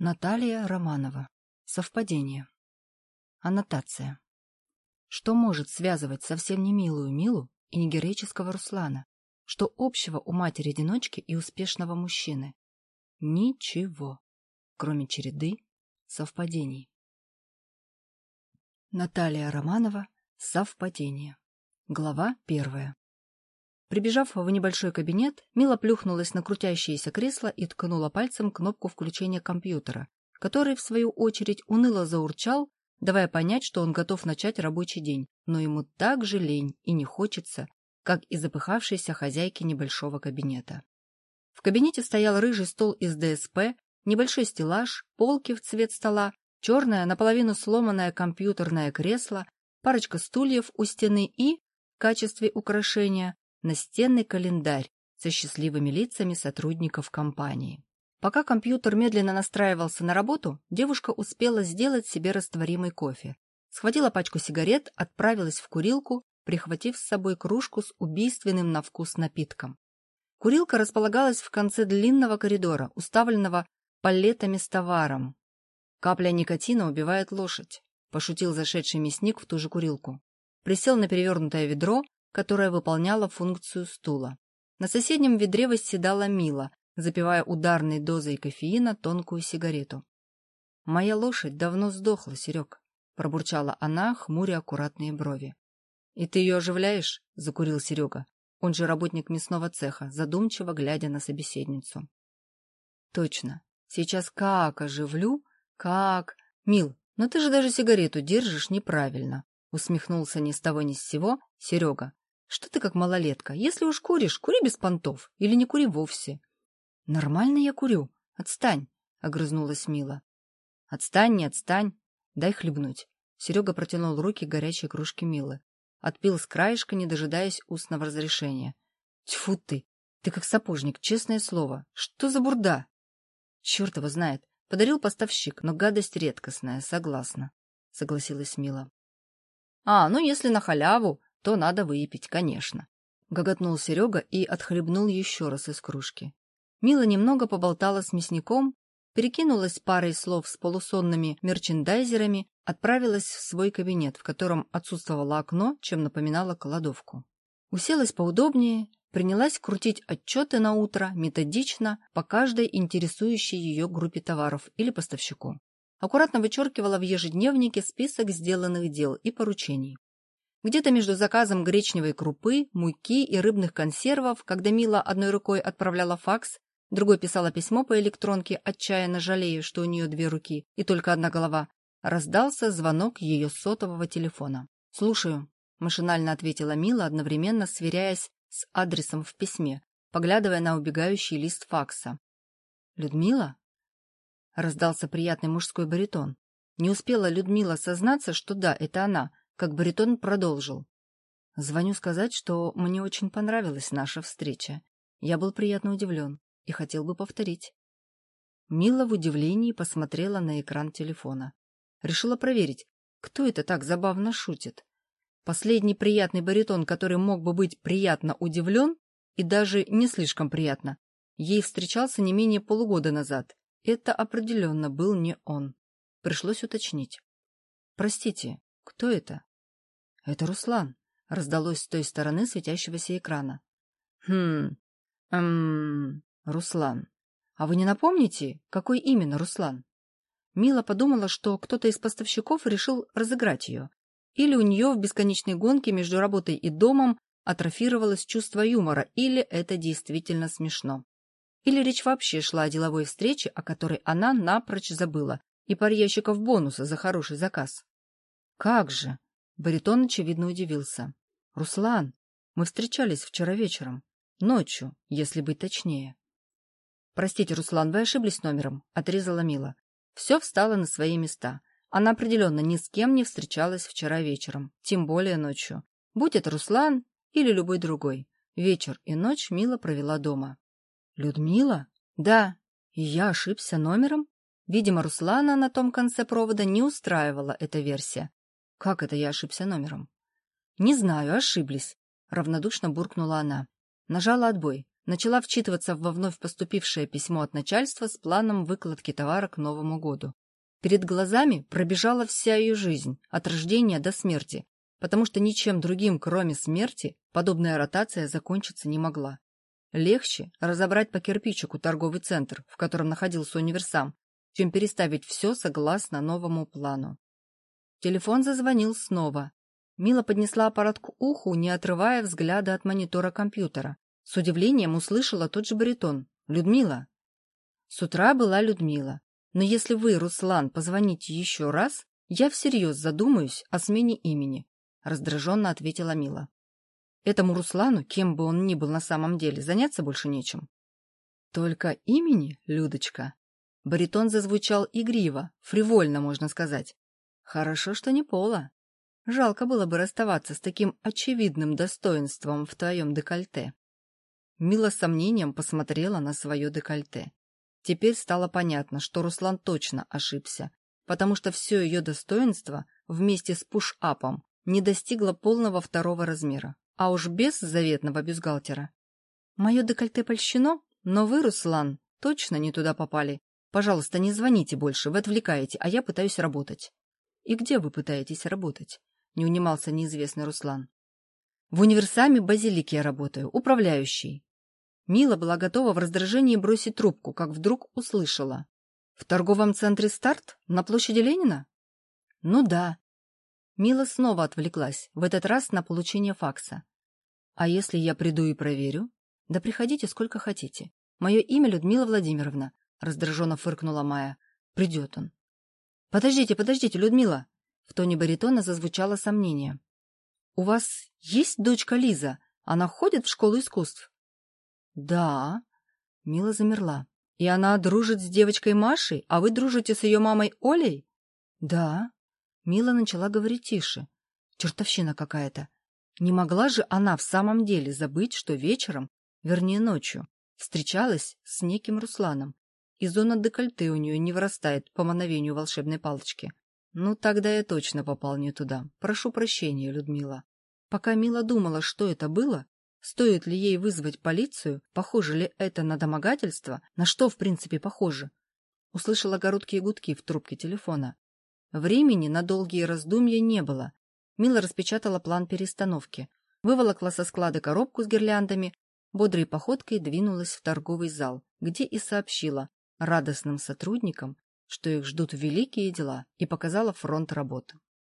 Наталья Романова. Совпадение. Аннотация. Что может связывать совсем не милую Милу и не героического Руслана? Что общего у матери-одиночки и успешного мужчины? Ничего, кроме череды совпадений. Наталья Романова. Совпадение. Глава первая. Прибежав в небольшой кабинет, Мила плюхнулась на крутящееся кресло и ткнула пальцем кнопку включения компьютера, который, в свою очередь, уныло заурчал, давая понять, что он готов начать рабочий день, но ему так же лень и не хочется, как и запыхавшейся хозяйки небольшого кабинета. В кабинете стоял рыжий стол из ДСП, небольшой стеллаж, полки в цвет стола, черное, наполовину сломанное компьютерное кресло, парочка стульев у стены и, в качестве украшения, настенный календарь со счастливыми лицами сотрудников компании. Пока компьютер медленно настраивался на работу, девушка успела сделать себе растворимый кофе. Схватила пачку сигарет, отправилась в курилку, прихватив с собой кружку с убийственным на вкус напитком. Курилка располагалась в конце длинного коридора, уставленного палетами с товаром. «Капля никотина убивает лошадь», — пошутил зашедший мясник в ту же курилку. Присел на перевернутое ведро, которая выполняла функцию стула. На соседнем ведре восседала Мила, запивая ударной дозой кофеина тонкую сигарету. «Моя лошадь давно сдохла, Серег», — пробурчала она, хмуря аккуратные брови. «И ты ее оживляешь?» — закурил Серега. Он же работник мясного цеха, задумчиво глядя на собеседницу. «Точно. Сейчас как оживлю? Как? Мил, но ты же даже сигарету держишь неправильно», — усмехнулся ни с того ни с сего Серега, что ты как малолетка? Если уж куришь, кури без понтов. Или не кури вовсе. Нормально я курю. Отстань, — огрызнулась Мила. Отстань, не отстань. Дай хлебнуть. Серега протянул руки к горячей кружке Милы. Отпил с краешка, не дожидаясь устного разрешения. Тьфу ты! Ты как сапожник, честное слово. Что за бурда? Черт его знает. Подарил поставщик, но гадость редкостная, согласна, — согласилась Мила. — А, ну если на халяву, то надо выпить, конечно. Гоготнул Серега и отхлебнул еще раз из кружки. Мила немного поболтала с мясником, перекинулась парой слов с полусонными мерчендайзерами, отправилась в свой кабинет, в котором отсутствовало окно, чем напоминала кладовку. Уселась поудобнее, принялась крутить отчеты на утро методично по каждой интересующей ее группе товаров или поставщику. Аккуратно вычеркивала в ежедневнике список сделанных дел и поручений. Где-то между заказом гречневой крупы, муки и рыбных консервов, когда Мила одной рукой отправляла факс, другой писала письмо по электронке, отчаянно жалея, что у нее две руки и только одна голова, раздался звонок ее сотового телефона. «Слушаю», — машинально ответила Мила, одновременно сверяясь с адресом в письме, поглядывая на убегающий лист факса. «Людмила?» — раздался приятный мужской баритон. Не успела Людмила сознаться, что да, это она, как баритон продолжил. Звоню сказать, что мне очень понравилась наша встреча. Я был приятно удивлен и хотел бы повторить. Мила в удивлении посмотрела на экран телефона. Решила проверить, кто это так забавно шутит. Последний приятный баритон, который мог бы быть приятно удивлен и даже не слишком приятно, ей встречался не менее полугода назад. Это определенно был не он. Пришлось уточнить. «Простите, кто это?» «Это Руслан», — раздалось с той стороны светящегося экрана. «Хм... Эм... Руслан. А вы не напомните, какой именно Руслан?» Мила подумала, что кто-то из поставщиков решил разыграть ее. Или у нее в бесконечной гонке между работой и домом атрофировалось чувство юмора, или это действительно смешно. Или речь вообще шла о деловой встрече, о которой она напрочь забыла, и паре ящиков бонуса за хороший заказ. «Как же!» Баритон, очевидно, удивился. — Руслан, мы встречались вчера вечером. Ночью, если быть точнее. — Простите, Руслан, вы ошиблись номером, — отрезала Мила. Все встало на свои места. Она определенно ни с кем не встречалась вчера вечером, тем более ночью. Будь это Руслан или любой другой. Вечер и ночь Мила провела дома. — Людмила? Да. И я ошибся номером? Видимо, Руслана на том конце провода не устраивала эта версия. Как это я ошибся номером? Не знаю, ошиблись. Равнодушно буркнула она. Нажала отбой. начала вчитываться во вновь поступившее письмо от начальства с планом выкладки товара к Новому году. Перед глазами пробежала вся ее жизнь, от рождения до смерти, потому что ничем другим, кроме смерти, подобная ротация закончиться не могла. Легче разобрать по кирпичику торговый центр, в котором находился универсам, чем переставить все согласно новому плану. Телефон зазвонил снова. Мила поднесла аппарат к уху, не отрывая взгляда от монитора компьютера. С удивлением услышала тот же баритон. «Людмила». С утра была Людмила. Но если вы, Руслан, позвоните еще раз, я всерьез задумаюсь о смене имени, — раздраженно ответила Мила. Этому Руслану, кем бы он ни был на самом деле, заняться больше нечем. Только имени, Людочка. Баритон зазвучал игриво, фривольно, можно сказать. Хорошо, что не Пола. Жалко было бы расставаться с таким очевидным достоинством в твоем декольте. Мила сомнением посмотрела на свое декольте. Теперь стало понятно, что Руслан точно ошибся, потому что все ее достоинство вместе с пуш-апом не достигло полного второго размера, а уж без заветного бюстгальтера. Мое декольте польщено, но вы, Руслан, точно не туда попали. Пожалуйста, не звоните больше, вы отвлекаете, а я пытаюсь работать. И где вы пытаетесь работать? Не унимался неизвестный Руслан. В универсаме Базилики я работаю, управляющий. Мила была готова в раздражении бросить трубку, как вдруг услышала. «В торговом центре «Старт»? На площади Ленина?» «Ну да». Мила снова отвлеклась, в этот раз на получение факса. «А если я приду и проверю?» «Да приходите сколько хотите. Мое имя Людмила Владимировна», — раздраженно фыркнула Майя. «Придет он». «Подождите, подождите, Людмила!» В тоне баритона зазвучало сомнение. «У вас есть дочка Лиза? Она ходит в школу искусств?» «Да». Мила замерла. «И она дружит с девочкой Машей, а вы дружите с ее мамой Олей?» «Да». Мила начала говорить тише. Чертовщина какая-то. Не могла же она в самом деле забыть, что вечером, вернее ночью, встречалась с неким Русланом, и зона декольте у нее не вырастает по мановению волшебной палочки. Ну, тогда я точно попал не туда. Прошу прощения, Людмила. Пока Мила думала, что это было, Стоит ли ей вызвать полицию? Похоже ли это на домогательство? На что, в принципе, похоже? Услышала короткие гудки в трубке телефона. Времени на долгие раздумья не было. Мила распечатала план перестановки, выволокла со склада коробку с гирляндами, бодрой походкой двинулась в торговый зал, где и сообщила радостным сотрудникам, что их ждут великие дела, и показала фронт работы.